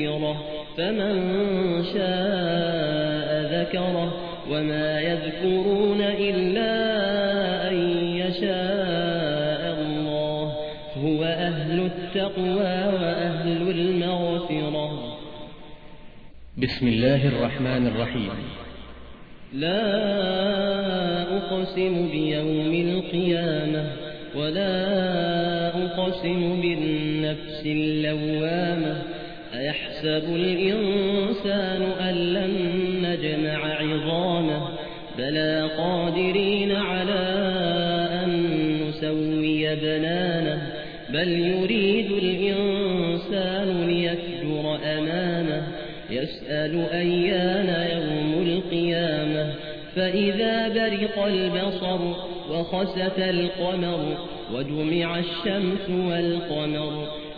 تذكرة فمن شاء ذكره وما يذكرون إلا أن يشاء الله. هو أهل التقوى وأهل المغفرة. بسم الله الرحمن الرحيم. لا أقسم بيوم القيامة ولا أقسم بالنفس اللوامة. أيحسب الإنسان أن لن نجمع عظامه؟ بلى قادرين على أن نسوي بنانه بل يريد الإنسان ليكجر أمامه. يسأل أيان يوم القيامة؟ فإذا برق البصر وخسف القمر وجمع الشمس والقمر